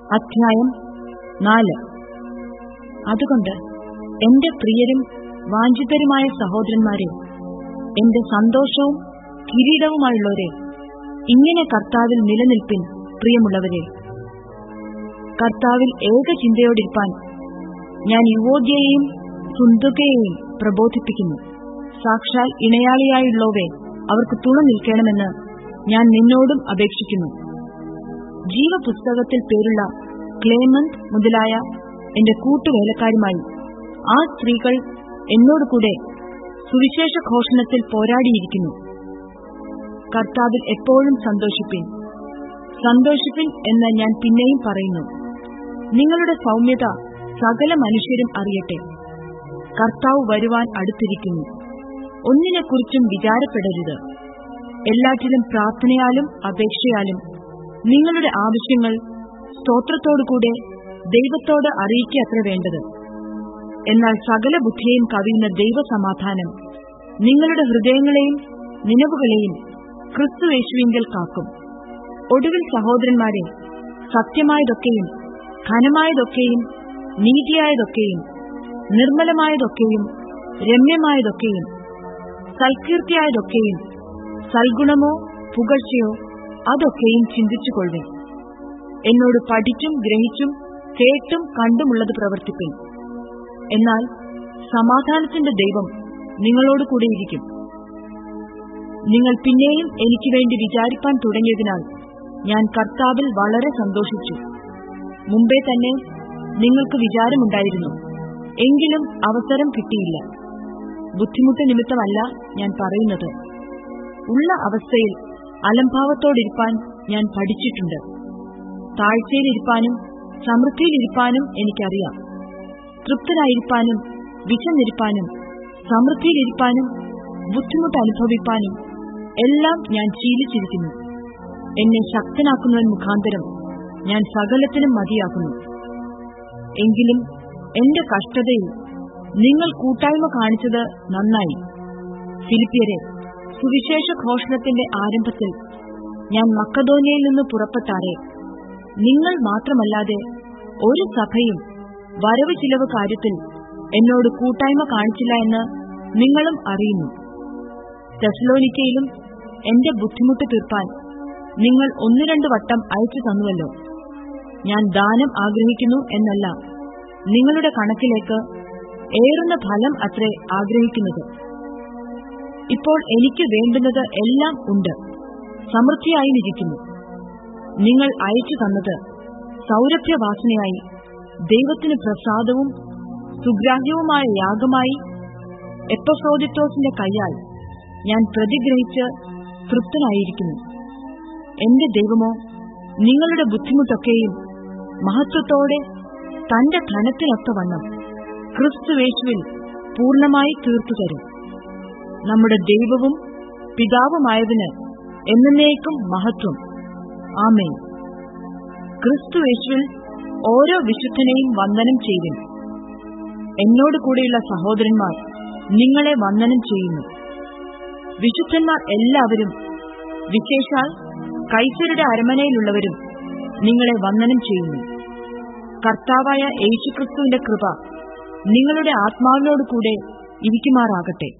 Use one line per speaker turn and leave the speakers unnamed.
അധ്യായം നാല്. അതുകൊണ്ട് എന്റെ പ്രിയരും വാഞ്ചിതരുമായ സഹോദരന്മാരെ എന്റെ സന്തോഷവും കിരീടവുമായുള്ളവരെ ഇങ്ങനെ കർത്താവിൽ നിലനിൽപ്പിൻ പ്രിയമുള്ളവരെ. കർത്താവിൽ ഏക ചിന്തയോടിരിപ്പാൻ ഞാൻ യുവോദ്യയെയും സുന്ദുകയെയും പ്രബോധിപ്പിക്കുന്നു. സാക്ഷാൽ ഇണയാളിയായുള്ളവേ അവർക്ക് തുണ നിൽക്കണമെന്ന് ഞാൻ നിന്നോടും അപേക്ഷിക്കുന്നു. ജീവപുസ്തകത്തിൽ പേരുള്ള ക്ലേമന്ത് മുതലായ എന്റെ കൂട്ടുവേലക്കാരുമായി ആ സ്ത്രീകൾ എന്നോട് കൂടെ സുവിശേഷ ഘോഷണത്തിൽ പോരാടിയിരിക്കുന്നു. കർത്താവിൽ എപ്പോഴും സന്തോഷിപ്പിൻ. സന്തോഷിപ്പിൻ എന്ന് ഞാൻ പിന്നെയും പറയുന്നു. നിങ്ങളുടെ സൗമ്യത സകല മനുഷ്യരും അറിയട്ടെ. കർത്താവ് വരുവാൻ അടുത്തിരിക്കുന്നു. ഒന്നിനെക്കുറിച്ചും വിചാരപ്പെടരുത്. എല്ലാറ്റിലും പ്രാർത്ഥനയാലും അപേക്ഷയാലും നിങ്ങളുടെ ആവശ്യങ്ങൾ സ്തോത്രത്തോടുകൂടെ ദൈവത്തോട് അറിയിക്കത്ര വേണ്ടത്. എന്നാൽ സകല ബുദ്ധിയെയും കവിയുന്ന ദൈവസമാധാനം നിങ്ങളുടെ ഹൃദയങ്ങളെയും നിലവുകളെയും ക്രിസ്തുവേശുവിങ്കൽ കാക്കും. ഒടുവിൽ സഹോദരന്മാരെ സത്യമായതൊക്കെയും ഘനമായതൊക്കെയും നീതിയായതൊക്കെയും നിർമ്മലമായതൊക്കെയും രമ്യമായതൊക്കെയും സൽകീർത്തിയായതൊക്കെയും സൽഗുണമോ പുകഴ്ചയോ അതൊക്കെയും ചിന്തിച്ചുകൊള്ളുവിൻ. എന്നോട് പഠിച്ചും ഗ്രഹിച്ചും കേട്ടും കണ്ടുമുള്ളത് പ്രവർത്തിപ്പിൻ. എന്നാൽ സമാധാനത്തിന്റെ ദൈവം നിങ്ങളോട് കൂടെയിരിക്കും. നിങ്ങൾ പിന്നെയും എനിക്ക് വേണ്ടി വിചാരിപ്പാൻ തുടങ്ങിയതിനാൽ ഞാൻ കർത്താവിൽ വളരെ സന്തോഷിച്ചു. മുമ്പേ തന്നെ നിങ്ങൾക്ക് വിചാരമുണ്ടായിരുന്നു. എങ്കിലും അവസരം കിട്ടിയില്ല. ബുദ്ധിമുട്ട് നിമിത്തമല്ല ഞാൻ പറയുന്നത്. ഉള്ള അവസ്ഥയിൽ അലംഭാവത്തോടിരിപ്പാൻ ഞാൻ പഠിച്ചിട്ടുണ്ട്. താഴ്ചയിലിരിപ്പാനും സമൃദ്ധിയിലിരിപ്പാനും എനിക്കറിയാം. തൃപ്തനായിരിക്കാനും വിശന്നിരിപ്പാനും സമൃദ്ധിയിലിരിപ്പാനും ബുദ്ധിമുട്ട് അനുഭവിപ്പാനും എല്ലാം ഞാൻ ശീലിച്ചിരിക്കുന്നു. എന്നെ ശക്തനാക്കുന്നവൻ മുഖാന്തരം ഞാൻ സകലത്തിനും മതിയാക്കുന്നു എങ്കിലും എന്റെ കഷ്ടതയിൽ നിങ്ങൾ കൂട്ടായ്മ കാണിച്ചത് നന്നായി. ഫിലിപ്പിയരെ സുവിശേഷ ഘോഷണത്തിന്റെ ആരംഭത്തിൽ ഞാൻ മക്കദോനയിൽ നിന്ന് പുറപ്പെട്ടാറേ നിങ്ങൾ മാത്രമല്ലാതെ ഒരു സഭയും വരവ് ചിലവ് കാര്യത്തിൽ എന്നോട് കൂട്ടായ്മ കാണിച്ചില്ല എന്ന് നിങ്ങളും അറിയുന്നു. ടെസ്ലോനിക്കയിലും എന്റെ ബുദ്ധിമുട്ട് തീർപ്പാൻ നിങ്ങൾ ഒന്ന് രണ്ട് വട്ടം അയച്ചു തന്നുവല്ലോ. ഞാൻ ദാനം ആഗ്രഹിക്കുന്നു എന്നല്ല നിങ്ങളുടെ കണക്കിലേക്ക് ഏറുന്ന ഫലം അത്രേ ആഗ്രഹിക്കുന്നത്. ഇപ്പോൾ എനിക്ക് വേണ്ടുന്നത് എല്ലാം ഉണ്ട്. സമൃദ്ധിയായി ഇരിക്കുന്നു നിങ്ങൾ അയച്ചു തന്നത് സൗരഭ്യവാസനയായി ദൈവത്തിന് പ്രസാദവും സുഗ്രാഹ്യവുമായ യാഗമായി എപ്പസോദിത്തോസിന്റെ കൈയാൽ ഞാൻ പ്രതിഗ്രഹിച്ച് തൃപ്തനായിരിക്കുന്നു. എന്റെ ദൈവമോ നിങ്ങളുടെ ബുദ്ധിമുട്ടൊക്കെയും മഹത്വത്തോടെ തന്റെ ധനത്തിനൊത്തവണ്ണം ക്രിസ്തുവേശുവിൽ പൂർണമായി തീർത്തു തരും നമ്മുടെ ദൈവവും പിതാവുമായതിന് എന്നേക്കും മഹത്വം. ആമേ ക്രിസ്തുവേശുവിൽ ഓരോ വിശുദ്ധനെയും വന്ദനം ചെയ്യും എന്നോട് കൂടെയുള്ള സഹോദരന്മാർ നിങ്ങളെ വന്ദനം ചെയ്യുന്നു. വിശുദ്ധന്മാർ എല്ലാവരും വിശേഷാൽ കൈസരുടെ അരമനയിലുള്ളവരും നിങ്ങളെ വന്ദനം ചെയ്യുന്നു. കർത്താവായ യേശുക്രിസ്തുവിന്റെ കൃപ നിങ്ങളുടെ ആത്മാവിനോടുകൂടെ ഇരിക്കുമാറാകട്ടെ.